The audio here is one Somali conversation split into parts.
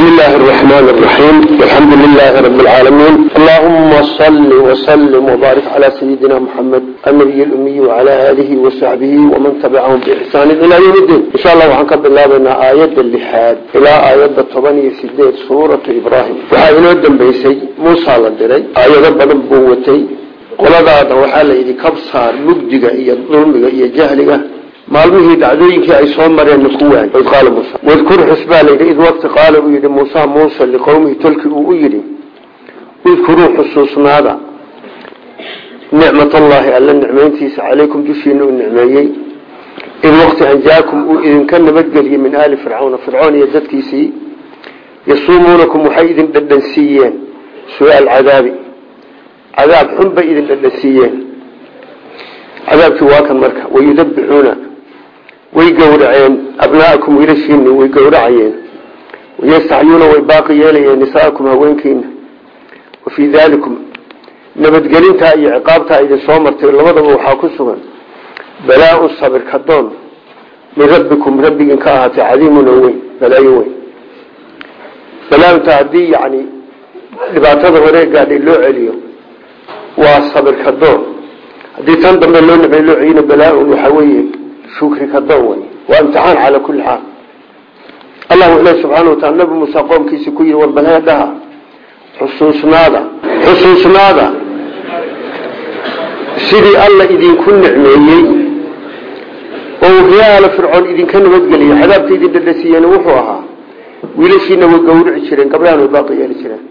بسم الله الرحمن الرحيم والحمد لله رب العالمين اللهم صل وسلم وبارك على سيدنا محمد النبي الأمي وعلى آله وصحبه ومن تبعهم بإحسان إلى يوم الدين إن شاء الله وحنك بالله بين آيات اللحاد إلى آيات الطبانية سيدات سورة إبراهيم وحاين ودن بيسي موسى لدري آيات بدن بوتي qoladaada waxaa la yidhi kabsaar mugdiga iyo dulmiga iyo jahliga maalmihii dhacdooyinkii ay soo mareen ku waan id qaala muusa wadkur xus baa layidhi id waqti qaala uu yidhi muusa muusa liqowmihi tolki uu u yidhi. Idkuruu xusuusnaada. Nicmatallaahi alla nicmayntiisa calaykum dushiina uu nicmeeyey. Id waqti anjaakum uu idinka nabadgeliyey min aali fircawna. Fircoon iyo dadkiisii yasuumuunakum waxay idin dhadhansiiyeen su'aal cadaabi. Cadaab xun bay idin dhadhasiiyeen cadaabkii waa kan marka wayudabixuuna way gowraceen abnaa'akum wiilashiina way gowracayeen. Wayastaxyuuna way baaqi yeelayeen nisaakum haweenkiina wa fii daalikum nabadgelintaa iyo ciqaabtaa idin soo martay labadaba waxaa ku sugan. Balaa-un sabir kadoon min rabbikum rabbigiin ka ahaatay cadiimun oo weyn balaayo weyn. Balaaunta haddii yani dhibaatada wareegaadhay loo celiyo waa sabir kadoon haddii tan dambe loo nabay loo celina balaa-un waxaa weeye shukri kadoon wey waa imtixaan calaa kulli xaal allah wuxuu lehy subxaana wataala nabi muuse qoomkiisi ku yihi war balheedhaha xusuusnaada xusuusnaada sidii alla idinku nicmeeyey oo riyaala fircoon idinka nabadgeliyay cadaabka idin dhadhasiiyeen wuxuu ahaa wiilashiina way gawrici jireen gabdhahan way baaqi yeeli jireen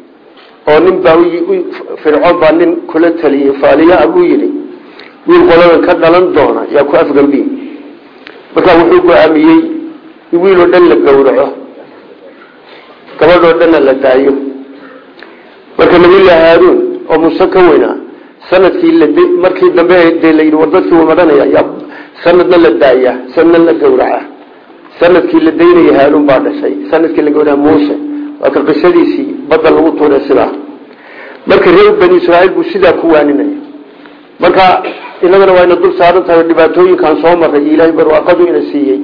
oo nin baa fircoon baa nin kula taliyey faaliyaa buu yidhi wiil qoladan ka dhalan doona yaa ku afgambi markaa wuxuu go'aamiyey in wiiloo dhan la gowraco gabadhoo dhanna la daayo. Marka nabilahi haaruun oo muuse ka weynaa sannadkii markii dambe dee layidhi war dadkii wamadhanaya yaa sanadna la daaya sanadna la gowraca. Sanadkii la daynaya haaruun baa dhashay sannadkii la gowraca muuse. Waa ka qisadiisii badda lagu tuuray sidaa. Marka reer bani israaiil buu sidaa ku waaninaya marka inagana wayna dul saaran tahay dhibaatooyinkaan soo maray ilaahay barwaaqadu ina siiyey.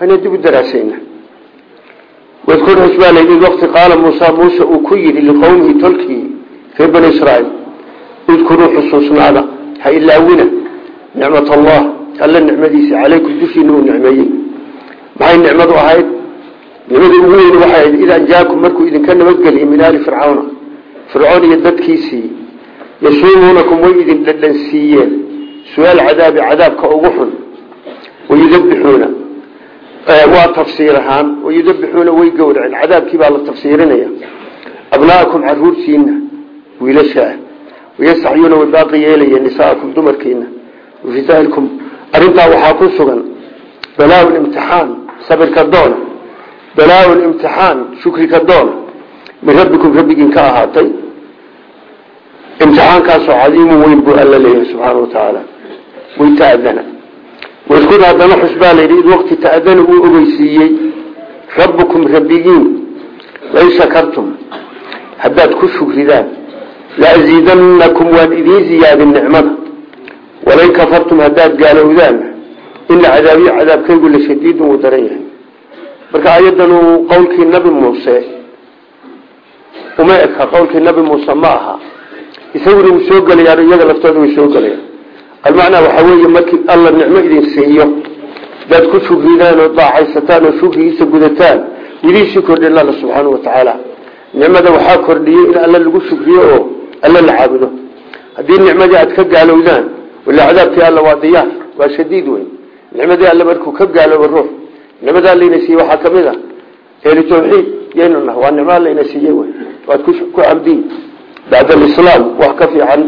Wayna dib u daraasayna. Wadkur xusbaa layidhi waqti qaala muusa muuse uu ku yidhi liqowmihi tolkii reer bani israaiil udkuruu xusuusnaada ha ilaawina nicmat allah alla nicmadiisa calaykum dushiina uu nicmeeyey. Maxay nicmadu ahayd? Nimada ugu weyn waxay ahayd id anjaakum markuu idinka nabadgeliyey min aali fircawna fircoon iyo dadkiisii yasuumuunakum way idin dhadhansiiyeen su'aal cadaabi cadaabka ugu xun wayudabixuuna waa tafsiir ahaan wayudabixuuna way gowraceen cadaabkii baa la tafsiirinaya abnaa'akum caruurtiina wiilasha ah wayastaxyuuna way baaqi yeelayeen nisaakum dumarkiina wafitaalkum arrintaa waxaa ku sugan balaa-un imtixaan sabirka doona balaa-un imtixaan shukri ka doon min rabbikum rabbigiin ka ahaatay imtixaankaasoo cadiimu weyn buu alla leeyahay subxaana wa tacaala way ta'adana. Wadkur haddana xusbaa layidhi id waqti ta'adana uu ogeysiiyey rabbukum rabbigiin lain shakartum haddaad ku shukridaan laaziidanakum waan idiin ziyaadin nicmada. Walain kafartum haddaad gaalowdaan ina cadaabiyo cadaabkaygu la shadiidun wuu daran yahay. Marka ayadan uu qowlkii nabi muuse uma eka qowlkii nabi muuse ma aha. Isaguna wuu soo gelayaan iyaga laftooda way soo gelayaan almacnaa waxaa weeye markii alla nicmo idin siiyo hadaad ku shugridaan oo daacaysataan oo shugrigiisa gudataan idiisii kordhin alla subxaanau watacaala nicmada waxaa kordhiyey in alla lagu shugriyo oo alla la caabudo. Haddii nicmadii aad ka gaalowdaan wala cadaabkii alla waa waa shadiid weyn. Nicmadii alle markuu ka gaaloobo ruux nicmadaa layna siiyey waxaa ka mid a ehli tawxiid yaynu nah waa nicmaa layna siiyey wey waad ku camdiin bacd alislaam wax ka fiican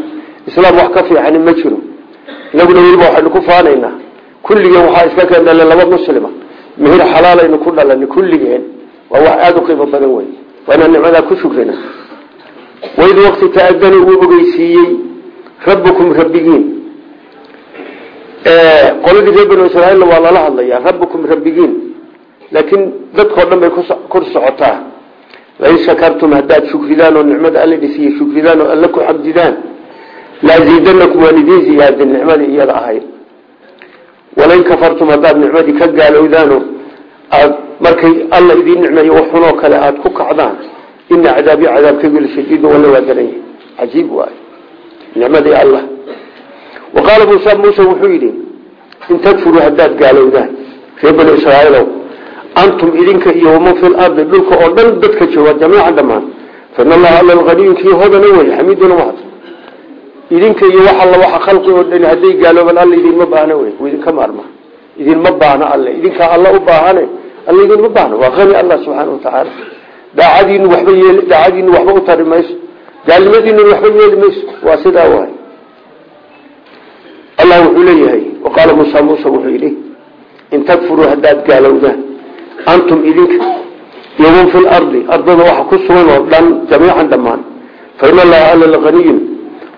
islaam wax ka fiicani ma inaguna weliba waxaynu ku faanaynaa. Kulligeen waxaa iska keen dhaleen laba muslima. Mihir xalaalaynu ku dhalanay kulligeen. Waa wax aada u qiimo badan wey waa inaan nicmadaa ku shukrina waid waqti ta-adana uu ogeysiiyey. Rabbukum rabbigiin. Qoladii reer banu israaiilna waa lala hadlayaa. Rabbukum rabbigiin. Laakiin dadkao dhan bay kor socotaa. Lain shakartum haddaad shukridaan oo nicmada alla dhisiiye shukridaan oo alla ku xamdidaan laaziidanakum waan idiin ziyaadin nicmadii iyada ahayd walain kafartum haddaad nicmadii ka gaalowdaano aad markay alla idiin nicmeeyo waxunoo kale aada ku kacdaan ina cadaabi cadaabkaygu lashadiid walla waa daran yahay cajiib waay nicmadii allah wa qaala muuse wuxuu yidhi in takfuruu haddaad gaalowdaan reer bani israaiilow antum idinka iyo waman fi lardi dhulka oo dhan dadka jooga jamiican dhammaan fain allaha alla alaniyu hodana wey xamiiduna mahad idinka iyo wax alla waxa khalqi oo dhan hadday gaaloobaan alla idinma baahna wey idinka maarma. Idinma baahna alle idinkaa alla u baahane alla idinma baahna waa hani allah subxaana watacaala daacadiinu waxba yeel daacadiinu waxba u tari mayso waxba yeeli mayso waa sidaa waay. Allah wuxuu leeyahay waqaala muusa muuse wuxuu yidhi in takfuruu haddaad gaalowdaan antum idinka iyo man fi lardi ardada waxa ku sugan oo dhan jamiican dhammaan fa in allaha alla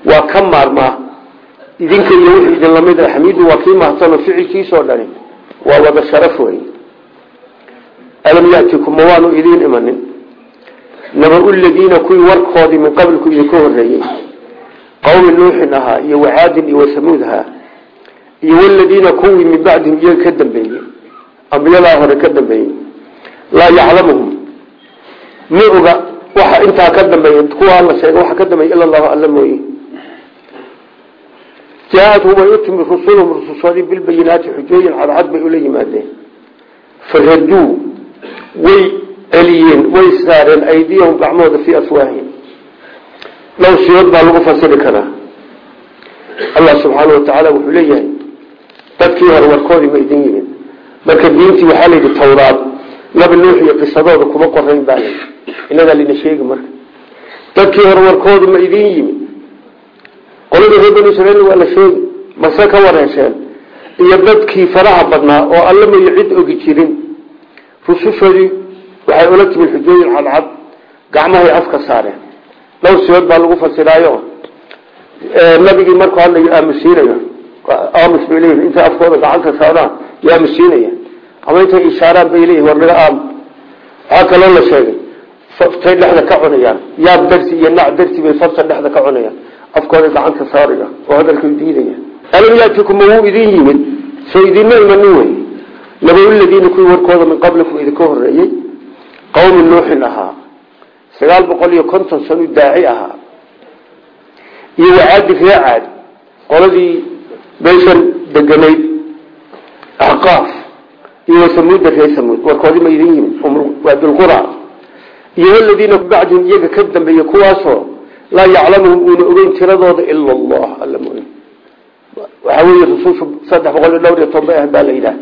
waa ka maarmaa. Idinka iyo wixii idin la mid a xamiidu waa kii mahadsanoo ficilkiisoo dhani waa wada sharaf wey alam yatikum ma waanu idiin imanin. Naba-u kuwii warkoodii min qabliku idinka horeeyey qawmi nuuxin ahaa iyo wacaadin iyo wasamuud ahaa iyo waladiina kuwii min bacdihim iyaga ka dambeeyey ambiyadaa hore ka dambeeyey laa yaclamuhum. Ma oga waxa intaa ka dambeeya kuwa alla sheega waxa ka dambeeya ila allahu alla mooye jaa-adhum way u timid rusuluhum rusushoodii bilbayinaati xujooyin cadcad bay ula yimaadeen faraduu way celiyeen way saareen aydiyahum gacmahooda fii afwaahihim dhow siyood baa lagu fasiri karaa allah subxaana watacaala wuxuu leeyahay dadkii hore warkoodii ma idin yimid marka diintii waxaa la yidhi tawraad nabi nuux iyo qisadooda kuma qorayn baa marka dadkii hore idin yimid qoladii reer banu israiil waa la sheegi mase ka wareesheen iyo dadkii faraha badnaa oo alla mayo cid ogi jirin. Rusushoodii waxay ula timid xujooyin cadcad gacmahay afka saareen. Dhowr siyood baa lagu fasiraayo. Nabigii markuu hadlayo aamusiinayo aamus bay leeyihiin intay afkooda gacanta saaraan yo aamusiinaya ama intay ishaaraan bay leeyihiin war naga aamu waxaa kaloo la sheegay faftay dhexda ka cunayaan yaab darsi iyo nac darsi bay fafta dhexda ka cunayaan afkooda gacanta saariga oo hadalka diidaya. Alam yaatikum wuu idin yimid? Soo idinma imanin wey naba-uladiina kuwii warkooda min qablikum idinka horeeyey qawmi nuuxin ahaa. Sagaal boqol iyo konton sanu daaci ahaa. Iyo wacaadi ree caad qoladii meeshan deganayd axqaaf iyo wasamuudda ree samuud warkoodii ma idin yimid waadulqura iyo waladiina bacdihim iyaga ka kuwaasoo laa yaclamuhum uuna ogeyn tiradooda ila allah alla mooy waxaa weeye rusushu saddex boqol iyo dhowr iyo toban bay ah baa la yidhaah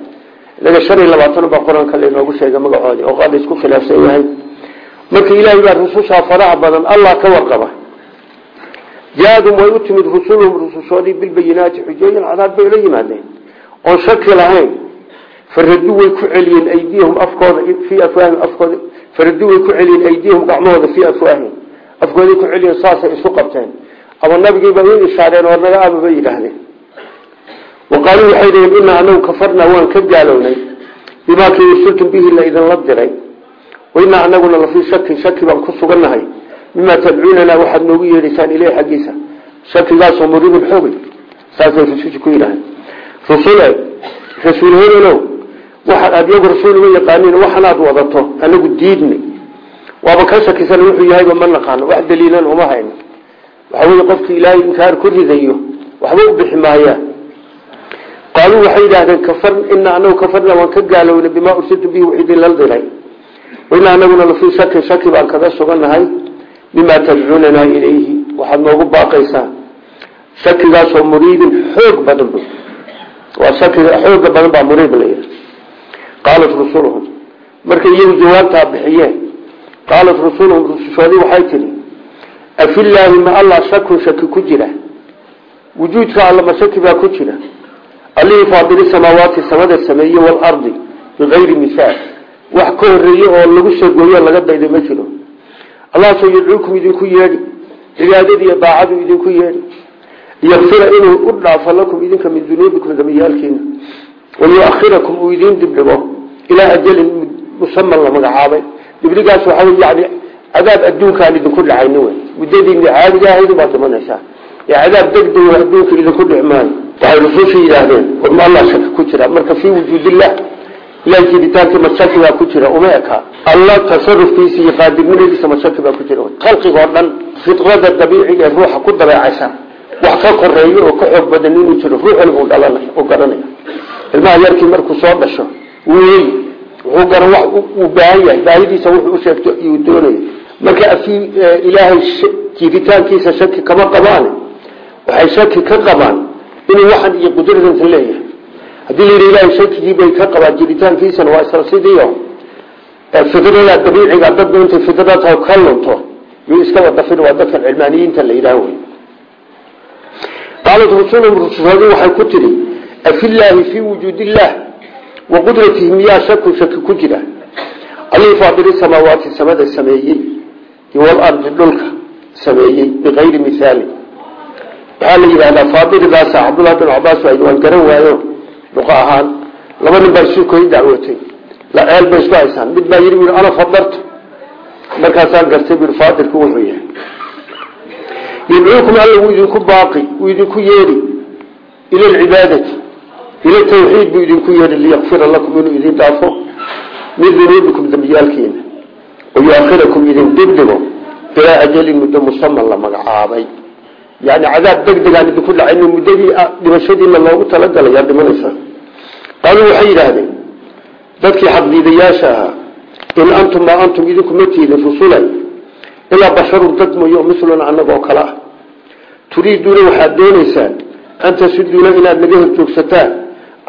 inaga shan iyo labaatan baa qur'aanka laynoogu sheegay magacoodii oo qaada isku khilaafsan yahay. Marka ilaahay baa rusushaa faraha badan allah ka warqaba. Jaa-adum way u timid rusuluhum rusushoodii bilbayinaati xujooyin cadaab bay ula yimaadeen. Oon shaki lahayn faraduu way ku celiyeen aydiyahum afkooda fii afkooday ku celiyeen saasay isu qabteen. Ama nabigiiba u ishaareen oo naga aaba bay yidhaahdeen. Wa qaaluu waxay dhaheen inaa anagu kafarnaa waan ka gaalownay. Bimaa kii ursultum bihi la idinla diray. Wainaa anaguna lafii shakin shaki baan ku sugannahay. Mimaa tadcuunanaa waxaad noogu yeedhaysaan ileyh xaggiisa. Shakigaasoo muribin xoogay. Saasay rususha ku yidhaaheen rusule rasuul waxaad adiyagu rasuul uma yaqaaniin waxanaad wadato anagu diidnay waaba ka shakisan wuxuu yahayba ma naqaano wax daliilan uma hayno waxa weye qofkii ilaahay inkaar ku ridayo waxba u bixi maayaan qaaluu waxay yidhaahdeen kafar inaa anagu kafarna waan ka gaalownay bimaa ursiltu bihi wax idinla diray. Wainaa anaguna lafii shakin shaki baan kaga sugannahay mimaa tadcuunanaa ilayhi. Waxaad noogu baaqaysaa. Shakigaasoo muriidin xoog badan b waa shakiga xooga badan baa muriid la yidhi. Qaalat rusuluhum markay iyagu jawaabtaa bixiyeen qaalat rusuluhum rusushoodii waxay tidhi afillaahi ma allah shakun shaki ku jira? Wujuudka alla ma shaki baa ku jira? Allihii faadili samaawaati samada sameeye waalardi bikayri misaal wax ka horeeye oo lagu sheegooyo laga dayda ma jiro. Allahasoo yadcuukum idinku yeedhi cibaadadii iyo daacadu idinku yeedhi yakfira inuu u dhaafo lakum idinka min dunuubikum dambiyaalkiina wayuakhirakum uu idiin dibdhigo ilaa ajalin musaman la magacaabay dibdhigaas waxa yani cadaab adduunkaan idinku dhacayni wey muddadiini caadiga ahayd baad dhimanaysaa ee cadaab degdeg adduunka idinku dhici maayo. Waxay rususha yidhaahdeen warma allah shaka ku jira. Marka fii wujuudillah ilahay jiritaankii mashaki baa ku jira uma eka alla tasarufkiisa iyo qaadirnimadiisa mashaki baa ku jira. Khalqigoo dhan fidrada dabiiciga ee ruuxa ku dabeecaysan wax ka koreeyo oo ka xoog badan inuu jiro ruuxuna uu dhalanay u garanaya. Ilmaha yarkii markuu wuxuu garan wax uu baahan yahay. Baahidiisa wuxuu u sheegto iyuu doonaya marka afii ilaahay jiritaankiisa shaki kama qabaan waxay shaki ka qabaan inuu waxan iyo qudradansa leeyahay. Haddii la yidhi ilaahay shakigii bay ka qabaan jiritaankiisana waa isla sidiio fidrada dabiiciga dadba intay fidrada ka lunto yuu iska wadafin waa dadkan cilmaaniyiinta la yidhaah wey qaalat rusulum rusuloodii waxay ku tidhi afillaahi fii wujuudillaah wa qudratihi miyaa shaku shaki ku jira? Allihii faadiri samaawaati samada sameeyey. Walardi dhulka sameeyey bikayri mihaali waxaa la yidhahdaa faadiridaasa cabdullahi bin cabaas waa waan garan waayo luqa ahaan. Laba nin baa isu koy dacwootay. La ceel bay isku haysaan mid baa yidhi ana fadartu markaasaan gartay bui faadirku wuxuu yahay. Yadcuukum idinku baaqi idinku yeedhi ila alcibaadati ila tawxiid buu idinku yeedhi liyakfira lakum inuu idin dhaafo min dunuubikum dembiyaalkiina wayuakhirakum idin dibdhigo ilaa ajalin muddo musaman la magacaabay yani cadaab degdegaan idinku dhacay muddadii dhimashadiina loogu talagalay yaa dhimanaysaa qaaluu waxay yidhaahdeen dadkii xaqdiidayaasha ahaa in antum maa antum idinku ma tiidin rusulan ilaa basharun dad mooyo misluna annagoo kale ah turiiduuna waxaad doonaysaan an tasuduuna inaad naga horjoogsataan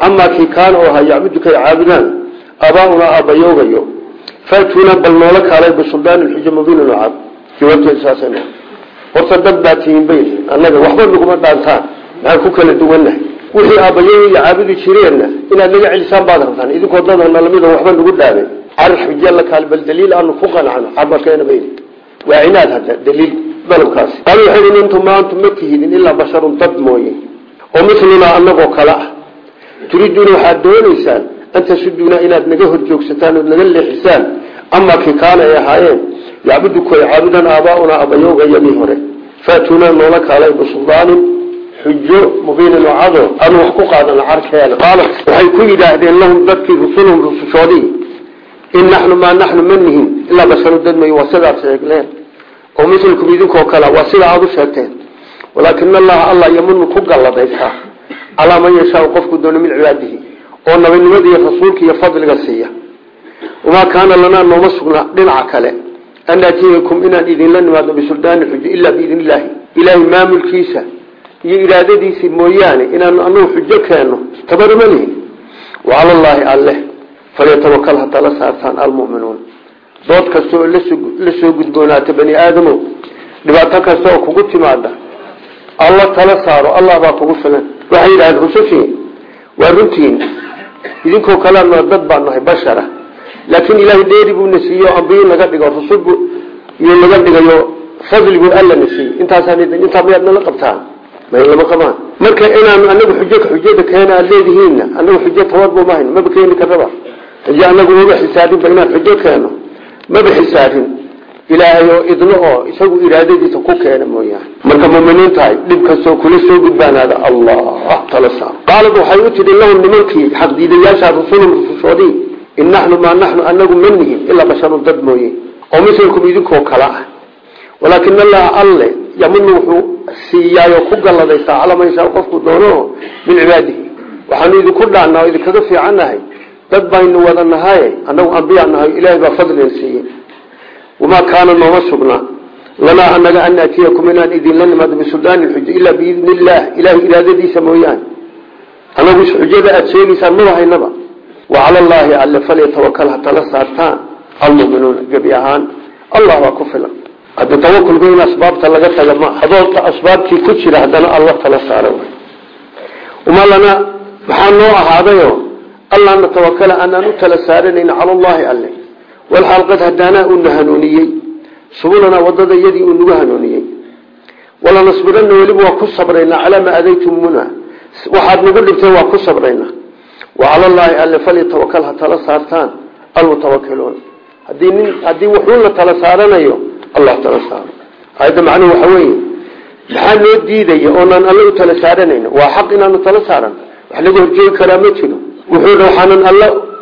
camaa kii kaana oo ahaa yacbuduka ay caabudaan aabaauna aabbayoogayo faatuuna bal noola kaalay bisuldaanin xujo mubiinin oo cad jawaabteedu saasay horta dad baa tihiin bay annaga waxba naguma dhaantaan maxaan ku kala duwannahay wixii aabbayooga iyo caabudi jireenna inaad naga celisaan baad rabtaan idinkoo dadana lamida waxba nagu dhaabay carar xujiya la kaal bal daliil aanu ku qancano cabarkeena bay waa cinaad hadda daliil dalabkaasi qaal waxay intum ma antum ma turiiduuna waxaad doonaysaan an tasuduuna inaad naga horjoogsataan ood naga leexisaan amaa kii kaana ay ahaayeen yacbuduku ay caabudaan aabaauna abayooga yadii hore faatuuna noola kaalay bisuldaanin xujo mubiinin cado aanu wax ku qaadano carkeena qaalat waxay ku yidhaahdeen lahum dadkii rusulhum rusushoodii in naxnu maa naxnu ma nihin ilaa basharu dad may waa sidaad sheegleen oo mislkum idinkoo kale waa sida aada u sheegteen walaakina allaha allah ku galladaysaa calaa man yashaau qofku doono min cibaadihi oo nabinimada iyo rasuulka iyo fadliga siiya. Wamaa kaana lanaa nooma sugna dhinaca kale. An naatiyakum inaan idinla nimaadno bisuldaani xujo ilaa biidn ilaahay maamulkiisa iyo iraadadiisii mooyaane inaanu anagu xujo keenno tabaruma lihin wacala allaahi alleh falyatawakal ha tala saartaan almu'minuun. Dood kasta oo la soo gudboonaata bani aadamow dhibaato kasta oo kugu timaada alla tala saaro allah baa kugu filan waxay yidhahdeen rusushii waa runtiin idinkoo kalena dad baan nahay bashara. Laakiin ilaahay dheeri buuna siiye oo ambiyo naga dhigo rusul iyo naga dhigayo fadli buu alla na siiyey. Intaasaan intaa miyaad nala qabtaan? May lama qabaan? Marka inaanu anagu xujo xujada keena aad leedihiinna anagu xujo tawadbu mahayn maba keeni karaba xujo anagu maba xisaabinba inaan xujo keeno maba xisaabin ilaahay oo idno oo isagu iraadadiisa ku keena mooyaane. Marka muminiintahay dhib kastoo kula soo gudbaanaada allah tala saaro qaalad waxay u tidhi lahum nimankii xaqdiidayaasha rusulum rusushoodii. In naxnu maa naxnu anagu ma nihin ilaa basharun dad mooye. Oo mislkum idinkoo kale ah. Walaakin allaha alle yamunu wuxuu siiyaayo ku man yashaa qofku doono min cibaadihi. Waxaanu idinku dhaanaa oo idinkaga fiicannahay dad baynu wada nahaye annagu ambiyaa nahay ilaahay baa fadligan siiyey wamaa kaana nooma sugnaa lanaa anaga an naatiyakum inaan idinla nimaado bisuldaanin xujo ilaa biidni illaah ilahay iraadadiisa mooyaane anagu xujada aada sheegaysaan maba haynaba wa cala allaahi alle falyatawakal ha tala saartaan almuminuuna gebi ahaan allah baa ku filan hadda tawakulku in asbaabta laga taga ma adoo asbaabtii ku jira haddana alla tala saara uma lana maxaa noo ahaadayo allah natawakala anaan u tala saaranayna cala allaahi alle walxaal qad hadaanaa uuna hanuuniyey subulanaa waddada iyadii uu nagu hanuuniyey walanasbirana weliba waa ku sabraynaa calaa maa adaytumuna waxaad nagu dhibtay waa ku sabraynaa wa cala allaahi alle falyatawakal ha tala saartaan almutawakiluun haddii nin haddii wuxuu la tala saaranayo allah tala saaro ayadda macnuhu waxa weeye maxaa noo diidaya waa xaq inaanu tala saaran wax laga horjoogi karaa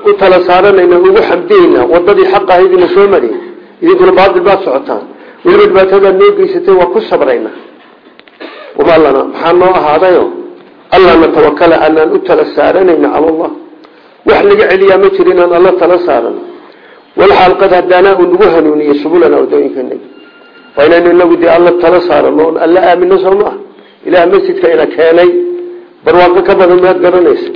u tala saaranayna ugu xamdiyeyna wadadii xaq ahaydina soo mariyey idinkuna baatil baad socotaan. Weliba dhibaatadaad noo geysatay waa ku sabrayna. Wamaa lana maxaa noo ahaadayo? Alla natawakala anaan u tala saaranayna cala allah. Wax laga celiyaa ma jiro inaan alla tala saarano. Walxaal qad hadaanaa uu nagu hanuuniye subulana wadooyinkanagi waa inaynu inagu dee alla tala saarano oon alla aamino soo ma ah ilaah masjidka ina keenay. Barwaaqo ka badan maad garanaysa.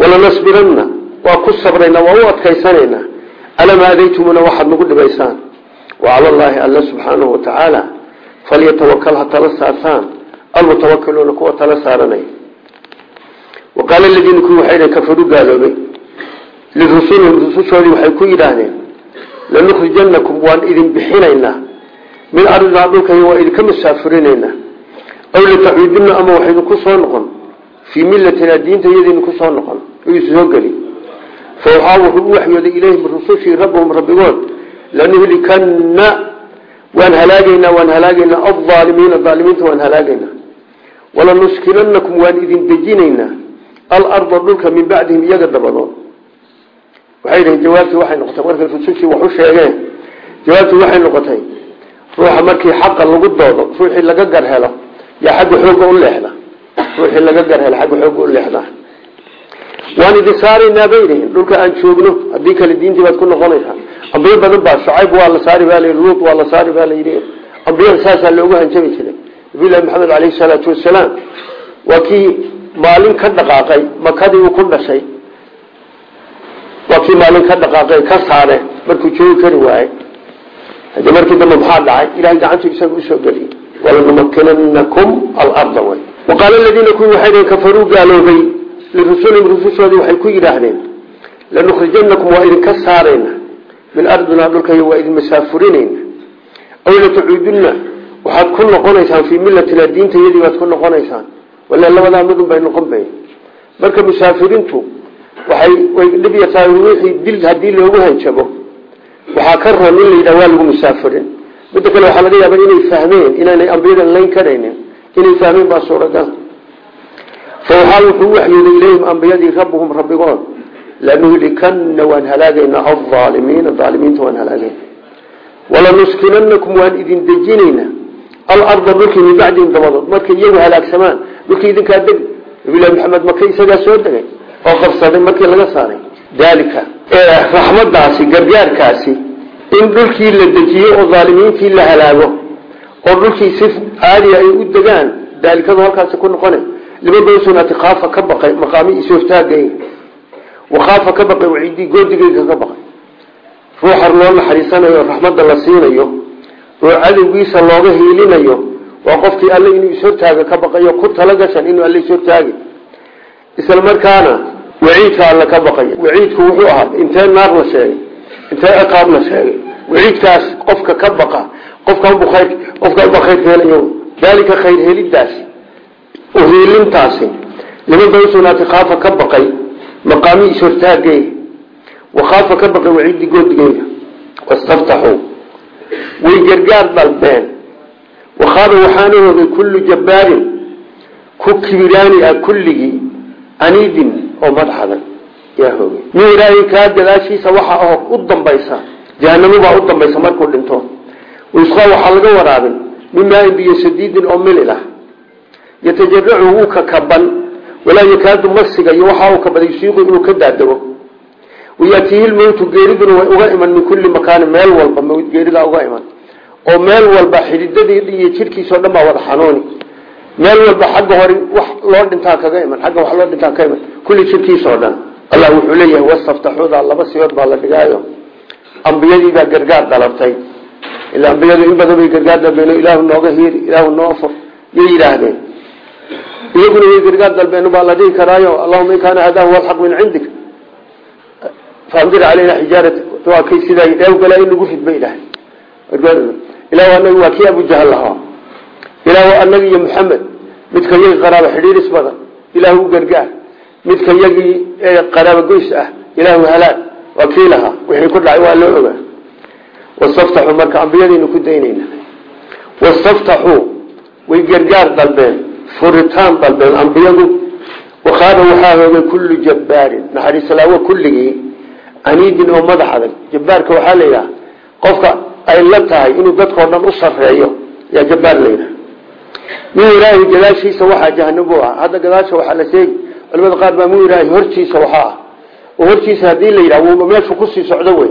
Walanasbiranna waa ku sabrayna waa u adkaysanayna alama adaytumuna waxaad nagu dhibaysaan. Wacala allaahi alla subxaanahu watacaala falyatawakal ha tala saartaan. Almutawakiluuna kuwa tala saaranaya wa qaala ladiina kuwii waxay kafaru gaaloobay. Lirusulihim rusushoodii waxay ku yidhaahdeen lanukhrijanakum waan idin bixinaynaa. Min ardinaa dhulkay waa idinka masaafurinaynaa aw latacuuduna ama wax idinku soo noqon. Fii millatina diinta iyada idinku soo noqon. Soo geli fa waxaa wuxuu u waxyooday ilayhim rusushii rabbahum rabbigood lanuhlikanna waan halaagaynaa waan halaagaynaa alaalimiina aalimiinta waan halaagaynaa. Walanuskinakum waan idin dejinaynaa. Alarda dhulka min bacdihim iyaga dabadood waxay dhaheen jawaabtii waxay noqotay. Markay rusushii wax u sheegeen jawaabtii waxay noqotay ruuxa markii xaqa lagu doodo ruuxii laga gar helo yaa xagga xooga u leexda. Ruuxii laga gar helo xagga xooga u leexda waan idin saaraynaa bay yihiin dhulka aan joogno haddii kale diintii baad ku noqonaysaa. Ambiyo badan baa shucayb waa la saari baa layidhi luut waa la saari baa layidhi ambiyada saasaa loogu hanjabi jiray. Nabilahi maxamed caleyhi salaatu wasalaam waa kii maalin ka dhaqaaqay makadii uu ku dhashay. Waa kii maalin ka dhaqaaqay ka saare markuu joogi kari waayey hadi markii dambe maxaa dhacay? Ilahay gacantu isaga u soo geliyey walanumakinanakum alarda way waqaala ladiina kuwii waxay kafaruu gaaloobay lirusulihim rusushoodii waxay ku yidhaahdeen lanukhrijanakum waa idinka saarayna min ardinaa dhulkay waa idin masaafurinayna aw latacuudunna waxaad ku noqonaysaan fii millatina diinta iyadii baad ku noqonaysaan. Wala labadaa midun bay noqon bay. Marka musaafiriintu waxay way dhib yartaa wixii dil haddii loogu hanjabo waxaa ka roon in la yidhaha waa lagu musaafirin midda kale waxaa laga yaaba inay fahmeen inaanay ambiyadan layn karaynin inay fahmeen baa suuragal fa waxaa wuxuu waxyooday ilayhim ambiyadii rabbuhum rabbigood. Lanuhlikanna waan halaagaynaa alaalimiina aalimiinta waan halaagayna. Walanuskinakum waan idin dejinaynaa alarda dhulkii min bacdihim dabadood. Markay iyagu halaagsamaan dhulkii idinkaa degi nabilahi maxamed maka isagaa soo degay oo qabsaday markii laga saaray. Daalika raxmadaasi gargaarkaasi in dhulkii la dejiyo oo aalimiintii la halaago oo dhulkii si caadiya ay u degaan daalikadu halkaasi ku limadoosunaati kaafa ka baqay maqaami ishortaagay wakaafa ka baqay waciidii goodigeyga ka baqay. Ruuxa loo naxariisanayo raxmadda la siinayo. Oo cadowgiisa looga hiilinayo waa qofkii alle inuu ishortaaga ka baqayo ku talagashan inuu alle ishortaagi isla markaana waciidka alle ka baqaya waciidku wuxuu ahaa intee naar la sheegay intee ciqaab la sheegay. Waciidkaas qofka ka baqa qofkanbu khayr qofkanba khayrka helayo. Daalika khayr helidaasi uhiilintaasi. Liman dawsunaati khaafa ka baqay maqaami ishortaagay wakaafa ka baqay waciidii goodigeyga wastaftaxuu way gargaar dalbeen. Wakhaaba waxaana hoogay kullu jabbaarin ku kibiraani ah kulligii aniidin oo madaxadan yaa hoogay min ilaahay kaa gadaashiisa waxa ah u dambaysa jahanamo baa u dambaysa markuu dhinto. Wisqaa waxaa laga waraabin min maain biyo sadiidin oo milil ah yatajaracu wuu ka kaban walaa yakaadu masiga iyo waxaa uu kabaday siiqu inuu ka daadego wayaatiihi lmowtu geeriduna way uga iman min kulli makaanin meel walba geeridaa uga iman oo meel walba xididadii iyo jirkiisao dhan baa wada xanuuni meel walba xagga hore wax loo dhintaa kaga iman xagga wax loo dhintaa ka iman kulli jirkiisao dhan allah wuxuu leeyahay wastaftaxuuda laba siyood baa la dhigaayo ambiyadiibaa gargaar dalabtay ilaa ambiyadu in badan bay gargaar dalbeen ilaahu iyaguna way gargaar dalbeen baa la dhihi karaayo allahuma in kaana hadaa huwa alxaq min cindik. Faandir caleyna xijaarata waa kay sidaa dheewgala in lagu ridba ilahay ilah anaga waa kii abujahal lahaa. Ilaah anaga iyo maxamed midka yagii qaraabo xidhiiris badan ilaah u gargaar. Midka yagii qaraabo goys ah ilaahu halaag waa kii lahaa wixii ku dhacay furitaan dalbeen ambiyadu wakhaaba waxaa hoogay kullu jabbaarin. Naxariislaawo kulligii aniidin oo madax adag. Jabbaarka waxaa la yidhaha qofka ay la tahay inuu dadkao dhan u sareeyo yaa jabbaar la yidhaha min ilaahi gadaashiisa waxaa jahanabo ah. Hadda gadaasha waxaa la sheegi culamada qaar baa min ilaahi hortiisa waxaa ah. Oo hortiisa haddii la yidhah wuuba meeshu ku sii socdo wey.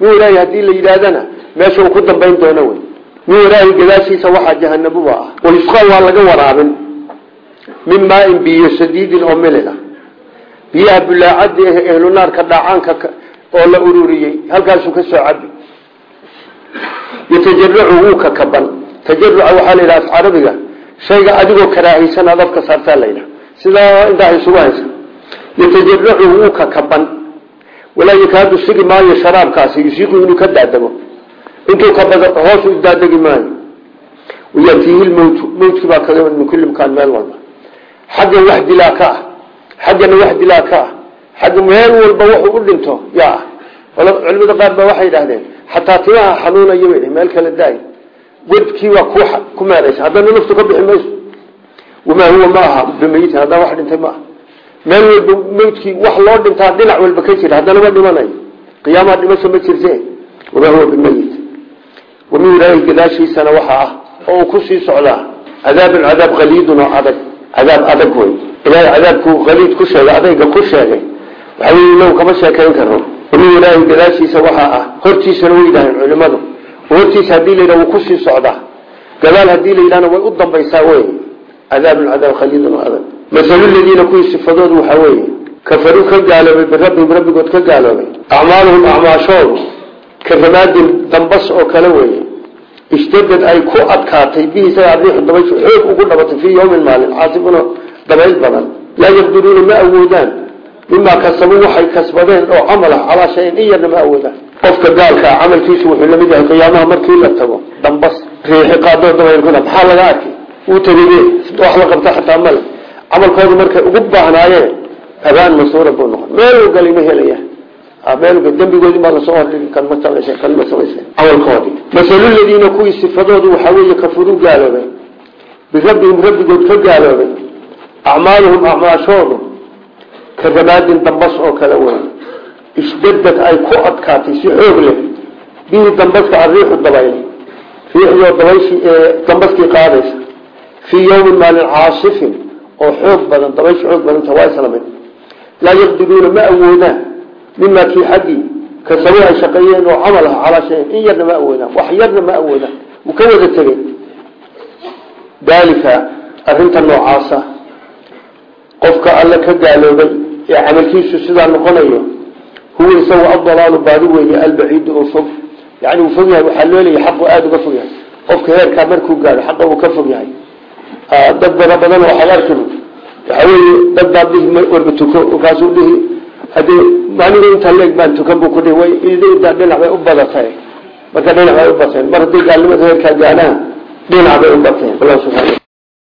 Min ilaahi haddii la yidhaahdana meesha min maain biyo sadiidin oo milil ah. Biyaha bulaacadii ah ehlu naarka dhaacaanka oo la ururiyey halkaasuu ka soo cabi yatajaracu wuu ka kaban. Tajaruca waxaa la yidhaha carabiga shayga adigoo karaahaysan aad afka saartaa la yidhaha sidaa intaa isugu haysa. Yatajaracu wuu ka kaban. Walaa yakaadu sigi maayo sharaabkaasi yusiiqu inuu ka daadego intuu kabado hoos u daadegi maayo. Meel walba xaggan wax dilaa ka ah xaggana wax dilaa ka ah xagga meel walba wuxuu u dhinto yaa culimada qaar baa waxay idhahdeen xataa timaha xanuunaya bay meel kala daay. Wedkii waa ku meeraysa haddana naftu ka bixi mayso. Wamaa huwa ma aha bimayitin haddana wax dhintay ma aha. Meel walba mawdkii wax loo dhintaa dhinac walba ka jira haddana ma dhimanayo ah ku sii socdaa cadaabun cadaab qaliidun cadaab adag wey ilaahay cadaabkuu qaliid ku sheegay adayga ku sheegay. Waxa wey low kama sheekayn karo. Wamin ilaahi gadaashiisa waxaa ah hortiisana way yidhaaheen culimadu hortiisa haddii la yidhah wuu ku sii socdaa. Gadaal haddii la yidhahna way u dambaysaa wey cadaabun cadaab khaliidun adag. Masalu ladiina kuwii sifadoodu waxaa weeye. Kafaruu ka gaaloobay birabbihim rabbigood ka gaaloobay. Acmaaluhum acmaashoodu ka ramaadin dambas oo kale weeye ishtadad ay ku adkaatay bihi isaga ariixu dabayshu xoog ugu dhabatay fii yowmin maalin caasibuna dabayl badan. Laa yaqdiruuna ma awoodaan. Mimaa kasabuu waxay kasbadeen oo camal ah calaa shayin in yarna ma awoodaan. Qofka gaalkaa camalkiisu wuxuu la mid yahay qiyaamaha markii la tago dambas riixi qaadoo dabaylkuna maxaa laga arkay? Wuu tegeye wax la qabta xataa male camalkoodu markay ugu baahnaayeen abaan masuura buu noqon. Meeluu galay ma helaya meel dembigoodii baa la soo hordhigi kan ma samaysa kan ma samaysa camalkoodii masalu ladiina kuwii sifadoodu waxaa weeye kafuruu gaaloobay. Birabbihim rabbigood ka gaaloobay. Acmaaluhum acmaashoodu ka ramaadin dambas oo kale wey ishdadad ay ku adkaatay si xoog leh. Bihi dambaska ariixu dabayl riixdoo dabayshii dambaskii qaadaysa. Fii yowmin maalin caasifin oo xoog badan dabaysha xoog badanta waa islamid laa yaqdiruuna ma mimaa kii xaggii kasabuu ay shaqeeyeen oo camal ah calaa shayin in yarna ma awoodaan wax yarna ma awoodaan wuu ka wada tegey. Daalika arrinta noocaasa qofka alle ka gaaloobay ee camalkiisu sidaa noqonayo huwa isagu adalaalu baadi weeye albaciidu oo fog. Yani uu fog yahay waxaa loo leeyahy xaqu aada uga fog yahay. Qofka heerkaa markuu gaadho xaqa ka fog yahay. Badan weeye dad dhihi warba tuko kaasuu dhihi haddii aniga intaa leeg baan tukan buu ku dhihi way idaa dhinac bay u badatay. Marka dhinac bay u bateen mar haddii gaalnimada heerkaa gaadhaan dhinac bay u bateen